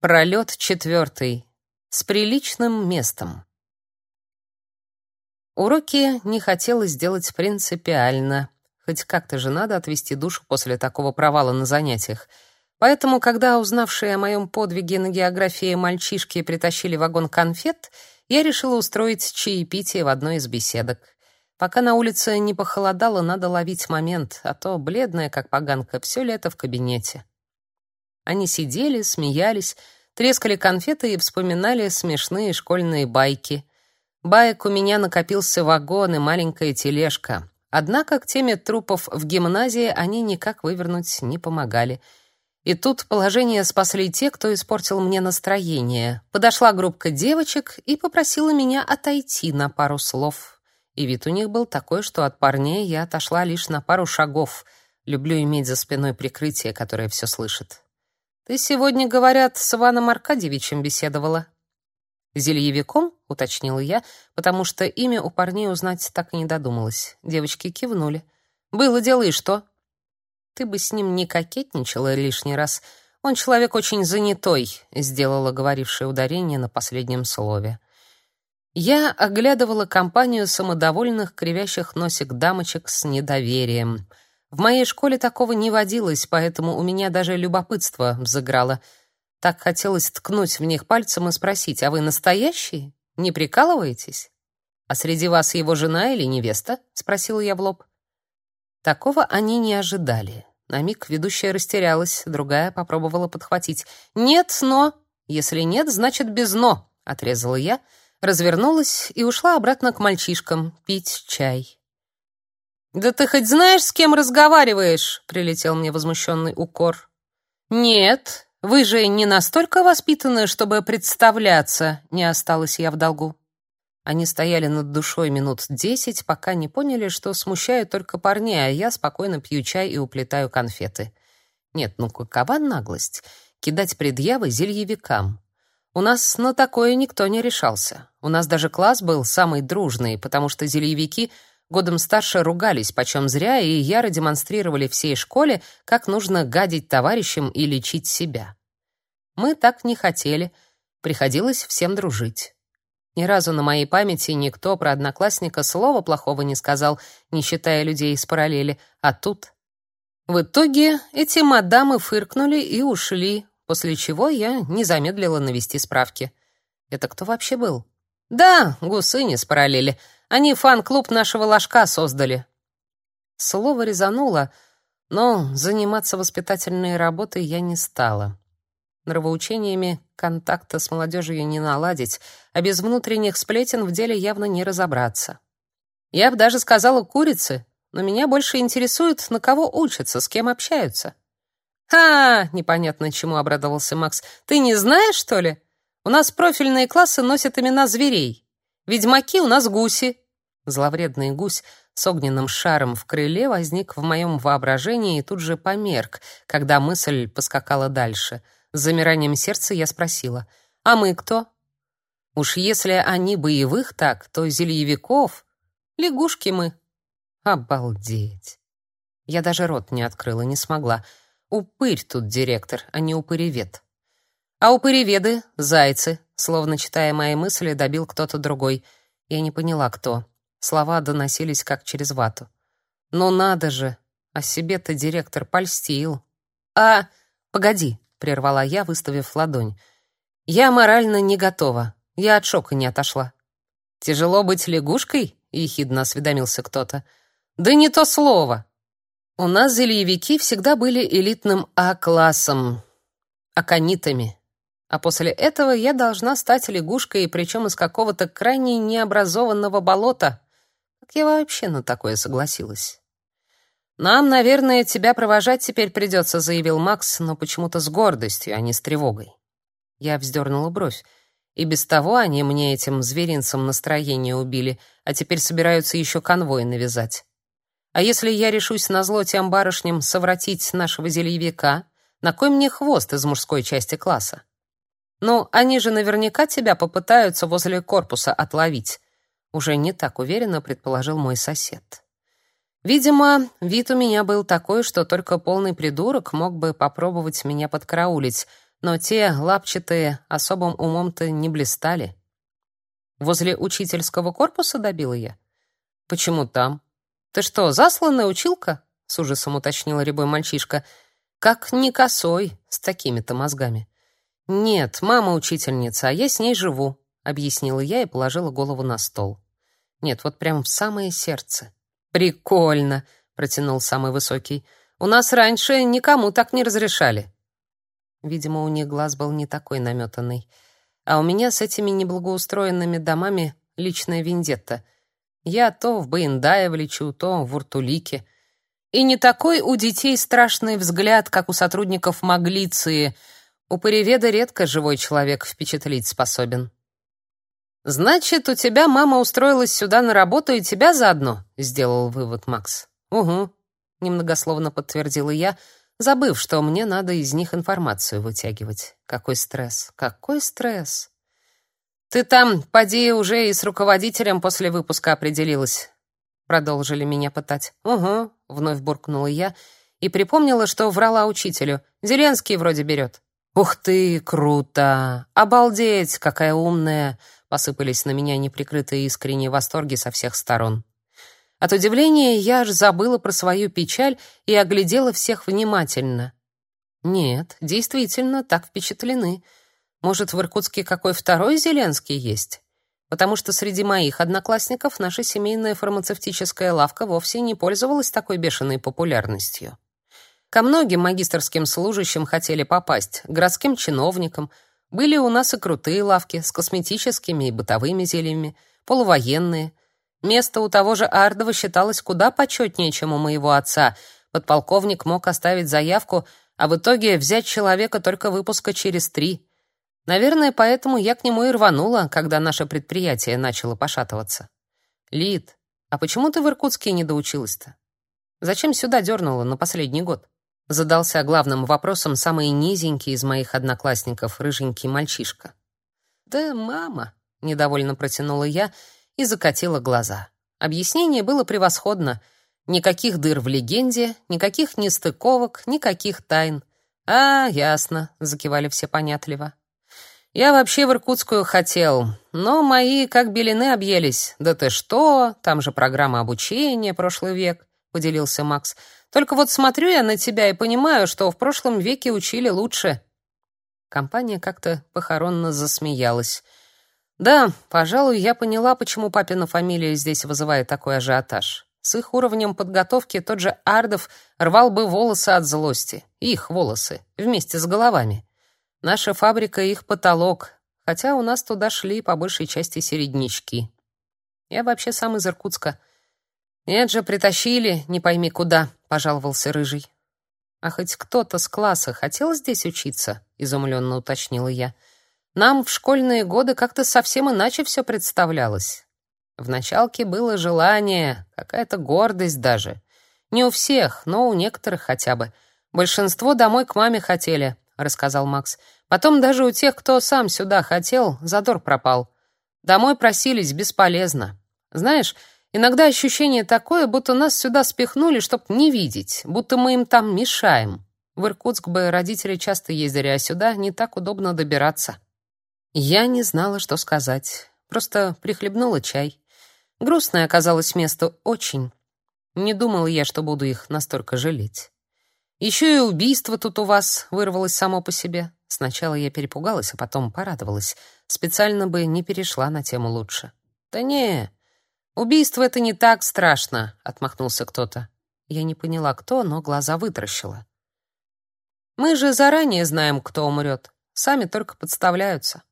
Пролет четвертый. С приличным местом. Уроки не хотелось делать принципиально. Хоть как-то же надо отвести душу после такого провала на занятиях. Поэтому, когда узнавшие о моем подвиге на географии мальчишки притащили вагон конфет, я решила устроить чаепитие в одной из беседок. Пока на улице не похолодало, надо ловить момент, а то бледная, как поганка, все лето в кабинете. Они сидели, смеялись, трескали конфеты и вспоминали смешные школьные байки. Баек у меня накопился вагон и маленькая тележка. Однако к теме трупов в гимназии они никак вывернуть не помогали. И тут положение спасли те, кто испортил мне настроение. Подошла группка девочек и попросила меня отойти на пару слов. И вид у них был такой, что от парней я отошла лишь на пару шагов. Люблю иметь за спиной прикрытие, которое все слышит. Ты сегодня, говорят, с Иваном Аркадьевичем беседовала. Зельевиком, уточнила я, потому что имя у парней узнать так и не додумалась. Девочки кивнули. Было дело и что? Ты бы с ним не кокетничала лишний раз. Он человек очень занятой, сделала говорившая ударение на последнем слове. Я оглядывала компанию самодовольных, кривящих носик дамочек с недоверием. В моей школе такого не водилось, поэтому у меня даже любопытство взыграло. Так хотелось ткнуть в них пальцем и спросить: "А вы настоящие? Не прикалываетесь? А среди вас его жена или невеста?" спросила я в лоб. Такого они не ожидали. На миг ведущая растерялась, другая попробовала подхватить. "Нет, но. Если нет, значит без но", отрезала я, развернулась и ушла обратно к мальчишкам пить чай. «Да ты хоть знаешь, с кем разговариваешь?» — прилетел мне возмущенный укор. «Нет, вы же не настолько воспитаны, чтобы представляться», — не осталась я в долгу. Они стояли над душой минут десять, пока не поняли, что смущают только парней, а я спокойно пью чай и уплетаю конфеты. Нет, ну какова наглость кидать предъявы зельевикам. У нас на такое никто не решался. У нас даже класс был самый дружный, потому что зельевики — годом старше ругались почем зря и яро демонстрировали всей школе, как нужно гадить товарищам и лечить себя. Мы так не хотели, приходилось всем дружить. Ни разу на моей памяти никто про одноклассника слова плохого не сказал, не считая людей из параллели, а тут... В итоге эти мадамы фыркнули и ушли, после чего я не замедлила навести справки. Это кто вообще был? Да, гусыни с параллели — они фан-клуб нашего ложка создали. Слово резануло, но заниматься воспитательной работой я не стала. Нравоучениями контакта с молодежью не наладить, а без внутренних сплетен в деле явно не разобраться. Я бы даже сказала курицы, но меня больше интересует, на кого учатся, с кем общаются. «Ха!» — непонятно чему обрадовался Макс. «Ты не знаешь, что ли? У нас профильные классы носят имена зверей. Ведьмаки у нас гуси. Зловредный гусь с огненным шаром в крыле возник в моем воображении и тут же померк, когда мысль поскакала дальше. С замиранием сердца я спросила: "А мы кто?" Уж если они боевых так, то зельевиков лягушки мы. Обалдеть. Я даже рот не открыла, не смогла. Упырь тут директор, а не упыревед. А упыреведы — зайцы, словно читая мои мысли, добил кто-то другой. Я не поняла, кто. Слова доносились как через вату. «Ну надо же! О себе-то директор польстил!» «А, погоди!» — прервала я, выставив ладонь. «Я морально не готова. Я от шока не отошла». «Тяжело быть лягушкой?» — ехидно осведомился кто-то. «Да не то слово!» У нас зельевики всегда были элитным А-классом, аконитами. А после этого я должна стать лягушкой, причем из какого-то крайне необразованного болота. Как я вообще на такое согласилась? Нам, наверное, тебя провожать теперь придется», — заявил Макс, но почему-то с гордостью, а не с тревогой. Я вздернула бровь. И без того они мне этим зверинцам настроение убили, а теперь собираются еще конвой навязать. А если я решусь на зло тем барышням совратить нашего зельевика, на кой мне хвост из мужской части класса? Ну, они же наверняка тебя попытаются возле корпуса отловить. Уже не так уверенно предположил мой сосед. Видимо, вид у меня был такой, что только полный придурок мог бы попробовать меня подкараулить, но те, лапчатые, особым умом-то не блистали. Возле учительского корпуса добила я. Почему там? Ты что, засланная училка? С ужасом уточнил рябой мальчишка. Как не косой, с такими-то мозгами. Нет, мама учительница, а я с ней живу, объяснила я и положила голову на стол. Нет, вот прям в самое сердце. Прикольно, протянул самый высокий. У нас раньше никому так не разрешали. Видимо, у них глаз был не такой наметанный. А у меня с этими неблагоустроенными домами личная вендетта. Я то в Баиндаево лечу, то в Уртулике. И не такой у детей страшный взгляд, как у сотрудников Маглиции. У Пареведа редко живой человек впечатлить способен. «Значит, у тебя мама устроилась сюда на работу и тебя заодно?» — сделал вывод Макс. «Угу», — немногословно подтвердила я, забыв, что мне надо из них информацию вытягивать. Какой стресс, какой стресс. «Ты там, поди, уже и с руководителем после выпуска определилась», — продолжили меня пытать. «Угу», — вновь буркнула я и припомнила, что врала учителю. «Зеленский вроде берет». «Ух ты, круто! Обалдеть, какая умная!» Посыпались на меня неприкрытые искренние восторги со всех сторон. От удивления я аж забыла про свою печаль и оглядела всех внимательно. Нет, действительно, так впечатлены. Может, в Иркутске какой второй Зеленский есть? Потому что среди моих одноклассников наша семейная фармацевтическая лавка вовсе не пользовалась такой бешеной популярностью. Ко многим магистрским служащим хотели попасть, городским чиновникам. Были у нас и крутые лавки с косметическими и бытовыми зельями, полувоенные — Место у того же Ардова считалось куда почетнее, чем у моего отца. Подполковник мог оставить заявку, а в итоге взять человека только выпуска через три. Наверное, поэтому я к нему и рванула, когда наше предприятие начало пошатываться. Лид, а почему ты в Иркутске не доучилась-то? Зачем сюда дернула на последний год? Задался главным вопросом самый низенький из моих одноклассников, рыженький мальчишка. Да, мама, недовольно протянула я и закатила глаза. Объяснение было превосходно. Никаких дыр в легенде, никаких нестыковок, никаких тайн. «А, ясно», — закивали все понятливо. «Я вообще в Иркутскую хотел, но мои как белины объелись. Да ты что, там же программа обучения, прошлый век», — поделился Макс. «Только вот смотрю я на тебя и понимаю, что в прошлом веке учили лучше». Компания как-то похоронно засмеялась. Да, пожалуй, я поняла, почему папина фамилия здесь вызывает такой ажиотаж. С их уровнем подготовки тот же Ардов рвал бы волосы от злости. Их волосы, вместе с головами. Наша фабрика — их потолок, хотя у нас туда шли по большей части середнячки. Я вообще сам из Иркутска. Же, притащили, не пойми куда, — пожаловался Рыжий. А хоть кто-то с класса хотел здесь учиться? — изумленно уточнила я. — нам в школьные годы как-то совсем иначе все представлялось. В началке было желание, какая-то гордость даже. Не у всех, но у некоторых хотя бы. Большинство домой к маме хотели, рассказал Макс. Потом даже у тех, кто сам сюда хотел, задор пропал. Домой просились бесполезно. Знаешь, иногда ощущение такое, будто нас сюда спихнули, чтоб не видеть, будто мы им там мешаем. В Иркутск бы родители часто ездили, а сюда не так удобно добираться. Я не знала, что сказать. Просто прихлебнула чай. Грустное оказалось место очень. Не думала я, что буду их настолько жалеть. Еще и убийство тут у вас вырвалось само по себе. Сначала я перепугалась, а потом порадовалась. Специально бы не перешла на тему лучше. Да не, убийство это не так страшно, отмахнулся кто-то. Я не поняла, кто, но глаза вытаращила. Мы же заранее знаем, кто умрет. Сами только подставляются.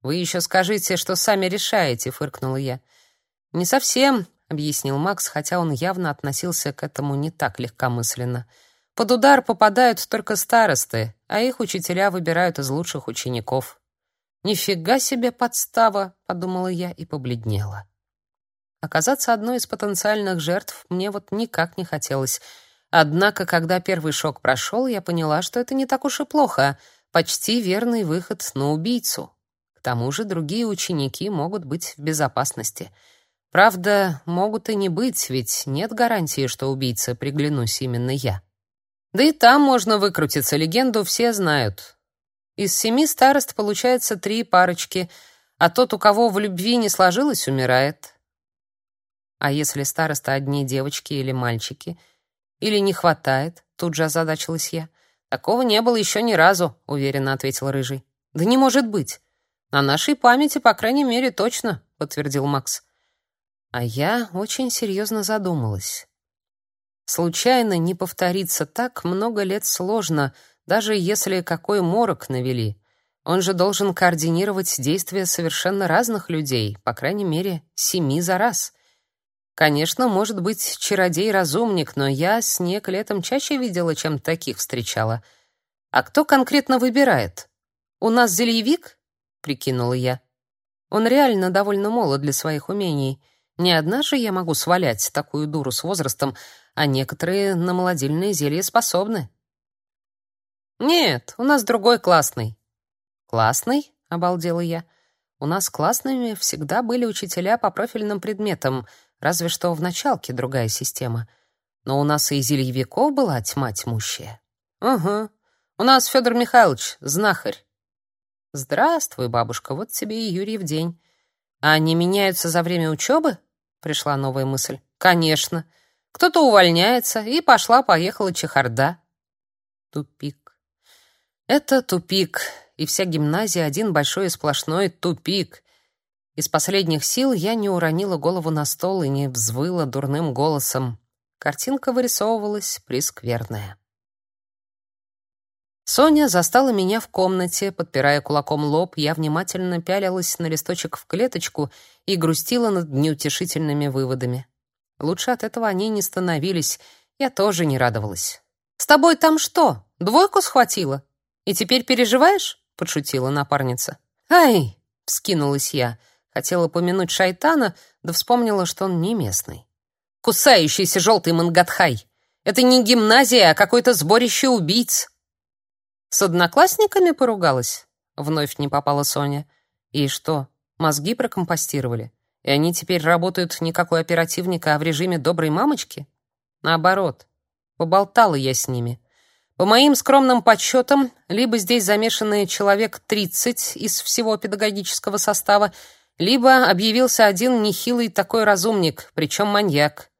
Вы еще скажите, что сами решаете, фыркнула я. Не совсем, объяснил Макс, хотя он явно относился к этому не так легкомысленно. Под удар попадают только старосты, а их учителя выбирают из лучших учеников. Нифига себе подстава, подумала я и побледнела. Оказаться одной из потенциальных жертв мне вот никак не хотелось. Однако, когда первый шок прошел, я поняла, что это не так уж и плохо, почти верный выход на убийцу. К тому же другие ученики могут быть в безопасности. Правда, могут и не быть, ведь нет гарантии, что убийце приглянусь именно я. Да и там можно выкрутиться, легенду все знают. Из семи старост получается три парочки, а тот, у кого в любви не сложилось, умирает. А если староста одни девочки или мальчики? Или не хватает? Тут же озадачилась я. Такого не было еще ни разу, уверенно ответил рыжий. Да не может быть. На нашей памяти, по крайней мере, точно, подтвердил Макс. А я очень серьезно задумалась. Случайно не повторится так много лет сложно, даже если какой морок навели. Он же должен координировать действия совершенно разных людей, по крайней мере, семи за раз. Конечно, может быть, чародей-разумник, но я снег летом чаще видела, чем таких встречала. А кто конкретно выбирает? У нас зельевик? прикинула я. Он реально довольно молод для своих умений. Не одна же я могу свалять такую дуру с возрастом, а некоторые на молодильные зелья способны. Нет, у нас другой классный. Классный? обалдела я. У нас классными всегда были учителя по профильным предметам, разве что в началке другая система. Но у нас и зельевиков была тьма тьмущая. Угу. У нас Федор Михайлович, знахарь. Здравствуй, бабушка, вот тебе и Юрий в день. А они меняются за время учебы? Пришла новая мысль. Конечно. Кто-то увольняется, и пошла-поехала чехарда. Тупик. Это тупик, и вся гимназия один большой и сплошной тупик. Из последних сил я не уронила голову на стол и не взвыла дурным голосом. Картинка вырисовывалась прескверная. Соня застала меня в комнате, подпирая кулаком лоб, я внимательно пялилась на листочек в клеточку и грустила над неутешительными выводами. Лучше от этого они не становились. Я тоже не радовалась. «С тобой там что, двойку схватила? И теперь переживаешь?» — подшутила напарница. «Ай!» — вскинулась я. Хотела помянуть шайтана, да вспомнила, что он не местный. «Кусающийся желтый мангатхай! Это не гимназия, а какое-то сборище убийц!» «С одноклассниками поругалась?» — вновь не попала Соня. «И что, мозги прокомпостировали?» И они теперь работают не как у оперативника, а в режиме доброй мамочки? Наоборот. Поболтала я с ними. По моим скромным подсчетам, либо здесь замешаны человек 30 из всего педагогического состава, либо объявился один нехилый такой разумник, причем маньяк.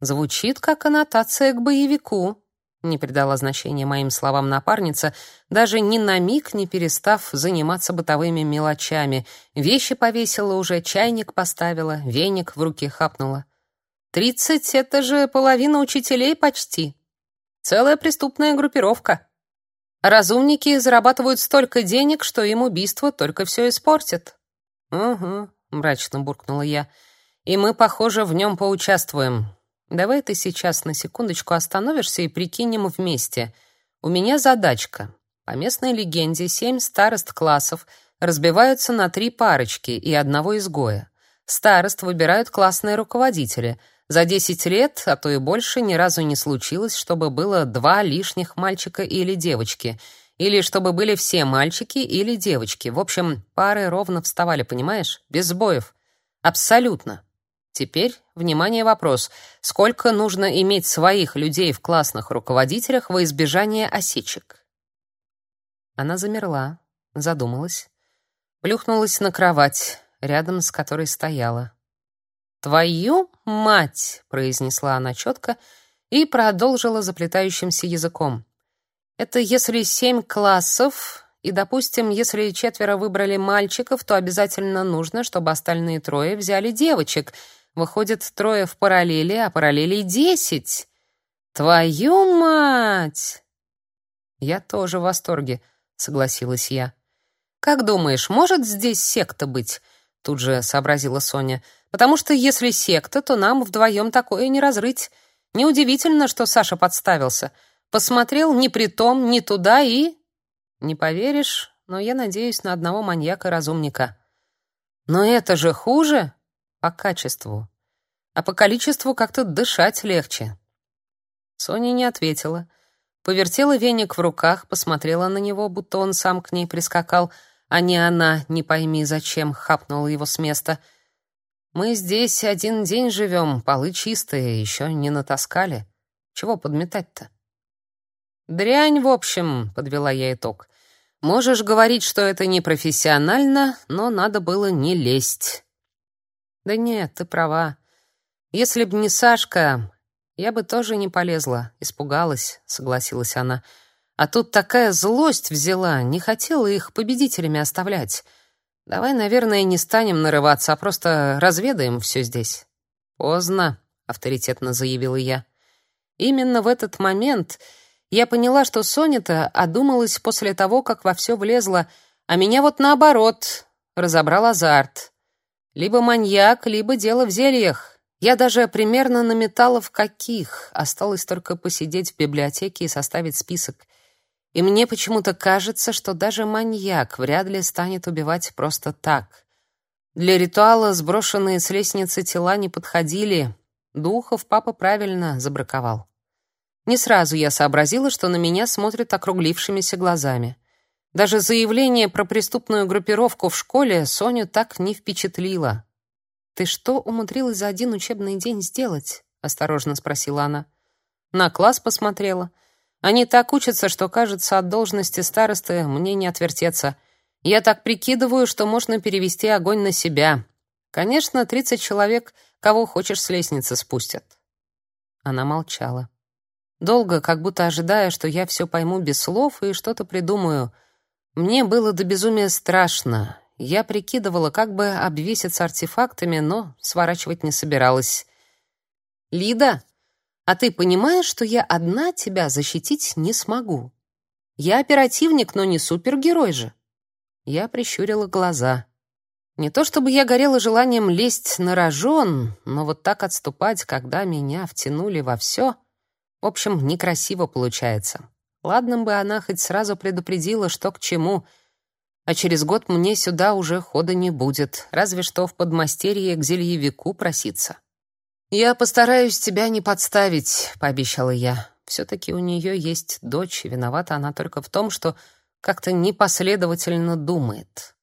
Звучит как аннотация к боевику, не придала значения моим словам напарница, даже ни на миг не перестав заниматься бытовыми мелочами. Вещи повесила уже, чайник поставила, веник в руки хапнула. «Тридцать — это же половина учителей почти. Целая преступная группировка. Разумники зарабатывают столько денег, что им убийство только все испортит». «Угу», — мрачно буркнула я. «И мы, похоже, в нем поучаствуем. Давай ты сейчас на секундочку остановишься и прикинем вместе. У меня задачка. По местной легенде семь старост классов разбиваются на три парочки и одного изгоя. Старост выбирают классные руководители. За 10 лет, а то и больше, ни разу не случилось, чтобы было два лишних мальчика или девочки, или чтобы были все мальчики или девочки. В общем, пары ровно вставали, понимаешь? Без сбоев. Абсолютно. Теперь, внимание, вопрос. Сколько нужно иметь своих людей в классных руководителях во избежание осечек? Она замерла, задумалась, плюхнулась на кровать, рядом с которой стояла. «Твою мать!» — произнесла она четко и продолжила заплетающимся языком. «Это если семь классов, и, допустим, если четверо выбрали мальчиков, то обязательно нужно, чтобы остальные трое взяли девочек — Выходит, трое в параллели, а параллелей десять. Твою мать! Я тоже в восторге, согласилась я. Как думаешь, может здесь секта быть? Тут же сообразила Соня. Потому что если секта, то нам вдвоем такое не разрыть. Неудивительно, что Саша подставился. Посмотрел ни при том, ни туда и... Не поверишь, но я надеюсь на одного маньяка-разумника. Но это же хуже по качеству. А по количеству как-то дышать легче. Соня не ответила. Повертела веник в руках, посмотрела на него, будто он сам к ней прискакал, а не она, не пойми зачем, хапнула его с места. Мы здесь один день живем, полы чистые, еще не натаскали. Чего подметать-то? Дрянь, в общем, подвела я итог. Можешь говорить, что это не профессионально, но надо было не лезть. Да нет, ты права. Если б не Сашка, я бы тоже не полезла, испугалась, согласилась она. А тут такая злость взяла, не хотела их победителями оставлять. Давай, наверное, не станем нарываться, а просто разведаем все здесь. Поздно, авторитетно заявила я. Именно в этот момент я поняла, что Соня-то одумалась после того, как во все влезла, а меня вот наоборот разобрал азарт. Либо маньяк, либо дело в зельях. Я даже примерно наметала в каких. Осталось только посидеть в библиотеке и составить список. И мне почему-то кажется, что даже маньяк вряд ли станет убивать просто так. Для ритуала сброшенные с лестницы тела не подходили. Духов папа правильно забраковал. Не сразу я сообразила, что на меня смотрят округлившимися глазами. Даже заявление про преступную группировку в школе Соню так не впечатлило. «Ты что умудрилась за один учебный день сделать?» — осторожно спросила она. На класс посмотрела. Они так учатся, что, кажется, от должности старосты мне не отвертеться. Я так прикидываю, что можно перевести огонь на себя. Конечно, тридцать человек, кого хочешь, с лестницы спустят. Она молчала. Долго, как будто ожидая, что я все пойму без слов и что-то придумаю. Мне было до безумия страшно. Я прикидывала, как бы обвеситься артефактами, но сворачивать не собиралась. «Лида, а ты понимаешь, что я одна тебя защитить не смогу? Я оперативник, но не супергерой же». Я прищурила глаза. Не то чтобы я горела желанием лезть на рожон, но вот так отступать, когда меня втянули во все... В общем, некрасиво получается. Ладно бы она хоть сразу предупредила, что к чему, а через год мне сюда уже хода не будет, разве что в подмастерье к зельевику проситься. «Я постараюсь тебя не подставить», — пообещала я. Все-таки у нее есть дочь, виновата она только в том, что как-то непоследовательно думает.